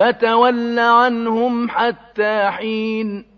فَتَوَلَّ عَنْهُمْ حَتَّىٰ حِينٍ